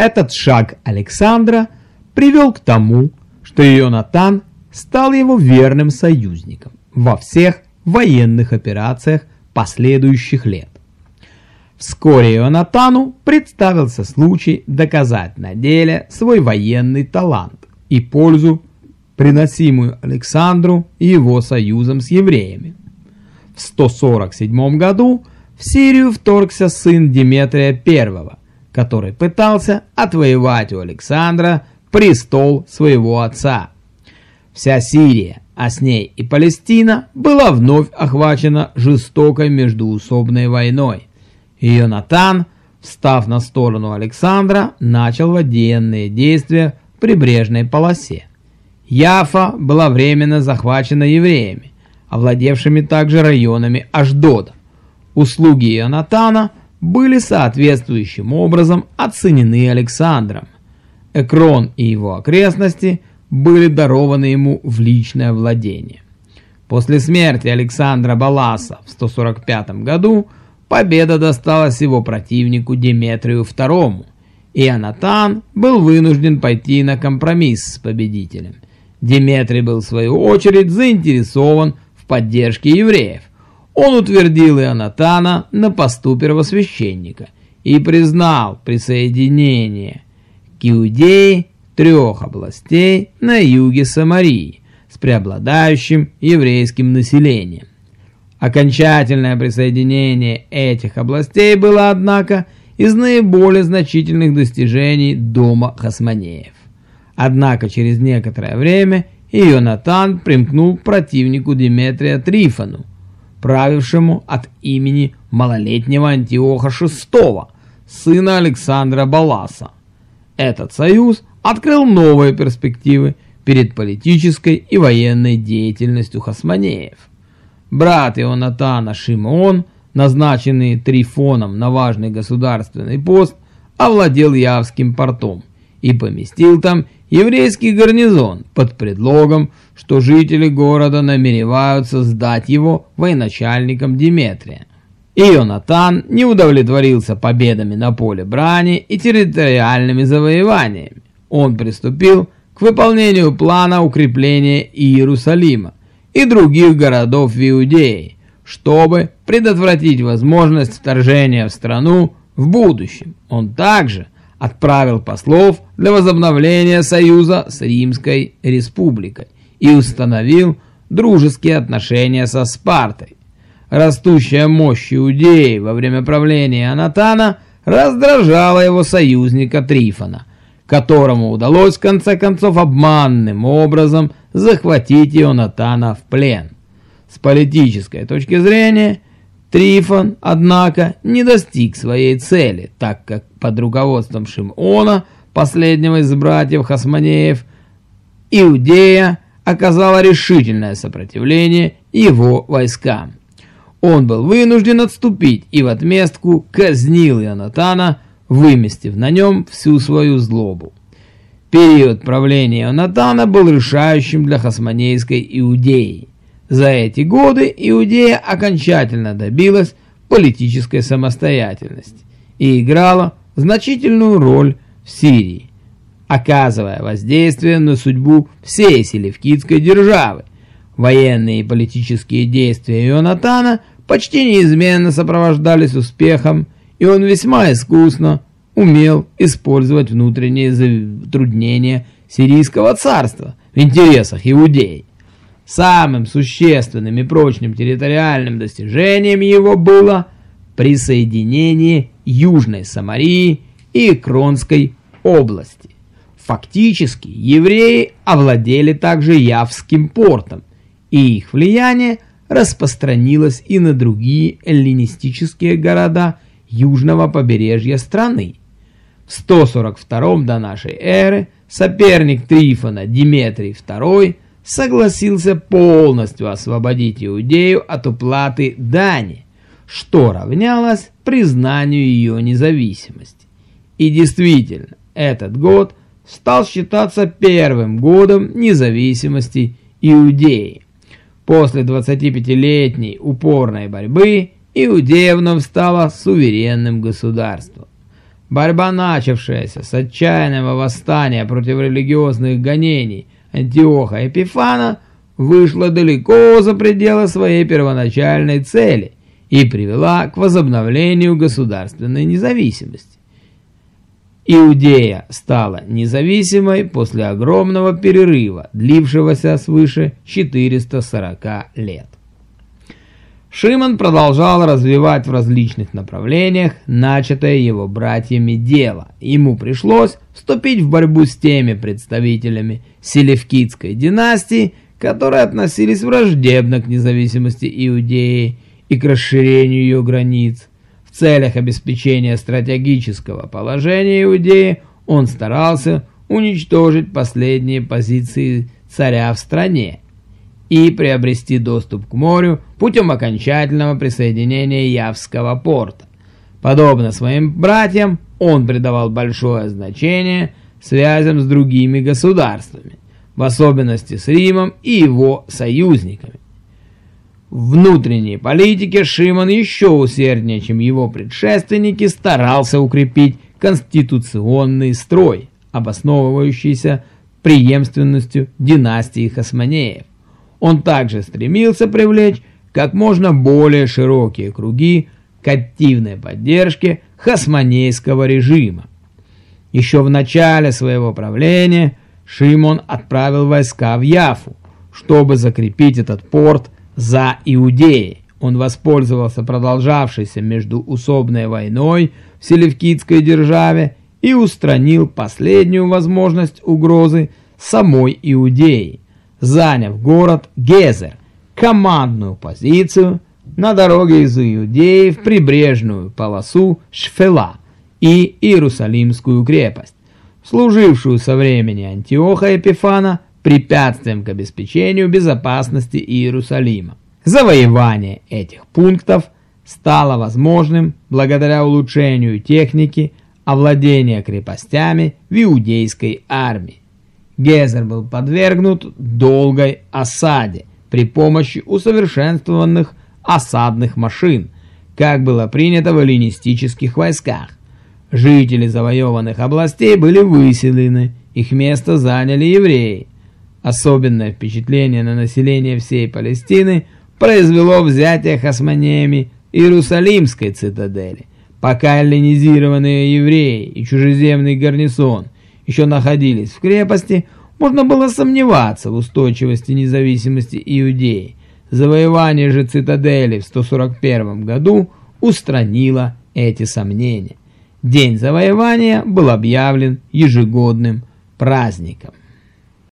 Этот шаг Александра привел к тому, что Ионатан стал его верным союзником во всех военных операциях последующих лет. Вскоре Ионатану представился случай доказать на деле свой военный талант и пользу, приносимую Александру и его союзом с евреями. В 147 году в Сирию вторгся сын Диметрия I, который пытался отвоевать у Александра престол своего отца. Вся Сирия, а с ней и Палестина, была вновь охвачена жестокой междуусобной войной. И Йонатан, встав на сторону Александра, начал военные действия в прибрежной полосе. Яфа была временно захвачена евреями, овладевшими также районами Аждода. Услуги Ионатана были соответствующим образом оценены Александром. Экрон и его окрестности были дарованы ему в личное владение. После смерти Александра Баласа в 145 году победа досталась его противнику Деметрию II, и Анатан был вынужден пойти на компромисс с победителем. Деметрий был в свою очередь заинтересован в поддержке евреев. Он утвердил Ионатана на посту первосвященника и признал присоединение к Иудее трех областей на юге Самарии с преобладающим еврейским населением. Окончательное присоединение этих областей было, однако, из наиболее значительных достижений дома Хасманеев. Однако через некоторое время Ионатан примкнул к противнику Диметрия Трифону, правившему от имени малолетнего Антиоха VI, сына Александра Баласа. Этот союз открыл новые перспективы перед политической и военной деятельностью хасманеев. Брат Ионатана Шимон, назначенный Трифоном на важный государственный пост, овладел Явским портом и поместил там еврейский гарнизон под предлогом, что жители города намереваются сдать его военачальникам Диметрия. Ионатан не удовлетворился победами на поле брани и территориальными завоеваниями он приступил к выполнению плана укрепления Иерусалима и других городов в Иудее, чтобы предотвратить возможность вторжения в страну в будущем. Он также отправил послов для возобновления союза с Римской республикой и установил дружеские отношения со Спартой. Растущая мощь Иудеи во время правления Анатана раздражала его союзника Трифона, которому удалось в конце концов обманным образом захватить Ионатана в плен. С политической точки зрения, Трифон, однако, не достиг своей цели, так как под руководством Шимона, последнего из братьев Хасманеев, Иудея оказала решительное сопротивление его войскам. Он был вынужден отступить и в отместку казнил Ионатана, выместив на нем всю свою злобу. Период правления Натана был решающим для хасманейской Иудеи. За эти годы Иудея окончательно добилась политической самостоятельности и играла значительную роль в Сирии, оказывая воздействие на судьбу всей селевкидской державы. Военные и политические действия Ионатана почти неизменно сопровождались успехом и он весьма искусно умел использовать внутренние затруднения сирийского царства в интересах иудей. Самым существенным и прочным территориальным достижением его было присоединение Южной Самарии и Кронской области. Фактически евреи овладели также Явским портом, и их влияние распространилось и на другие эллинистические города южного побережья страны. В 142 до нашей эры соперник Трифона Диметрий II согласился полностью освободить Иудею от уплаты дани, что равнялось признанию ее независимости. И действительно, этот год стал считаться первым годом независимости Иудеи. После 25-летней упорной борьбы Иудея вновь стала суверенным государством. Борьба, начавшаяся с отчаянного восстания против религиозных гонений Антиоха Эпифана, вышла далеко за пределы своей первоначальной цели и привела к возобновлению государственной независимости. Иудея стала независимой после огромного перерыва, длившегося свыше 440 лет. Шимон продолжал развивать в различных направлениях начатое его братьями дело. Ему пришлось вступить в борьбу с теми представителями селевкидской династии, которые относились враждебно к независимости Иудеи и к расширению ее границ. В целях обеспечения стратегического положения Иудеи он старался уничтожить последние позиции царя в стране и приобрести доступ к морю путем окончательного присоединения Явского порта. Подобно своим братьям, он придавал большое значение связям с другими государствами, в особенности с Римом и его союзниками. В внутренней политике Шимон еще усерднее, чем его предшественники, старался укрепить конституционный строй, обосновывающийся преемственностью династии Хасманеев. Он также стремился привлечь как можно более широкие круги к активной поддержке хасманейского режима. Еще в начале своего правления Шимон отправил войска в Яфу, чтобы закрепить этот порт за Иудеей. Он воспользовался продолжавшейся междуусобной войной в Селевкидской державе и устранил последнюю возможность угрозы самой Иудеи, заняв город Гезер, командную позицию на дороге из Иудеи в прибрежную полосу Шфела и Иерусалимскую крепость, служившую со времени Антиоха Эпифана препятствием к обеспечению безопасности Иерусалима. Завоевание этих пунктов стало возможным благодаря улучшению техники овладения крепостями в иудейской армии. Гезер был подвергнут долгой осаде при помощи усовершенствованных осадных машин, как было принято в эллинистических войсках. Жители завоеванных областей были выселены, их место заняли евреи. Особенное впечатление на население всей Палестины произвело взятие хасманеями Иерусалимской цитадели, пока эллинизированные евреи и чужеземный гарнизон – еще находились в крепости, можно было сомневаться в устойчивости независимости Иудеи. Завоевание же цитадели в 141 году устранило эти сомнения. День завоевания был объявлен ежегодным праздником.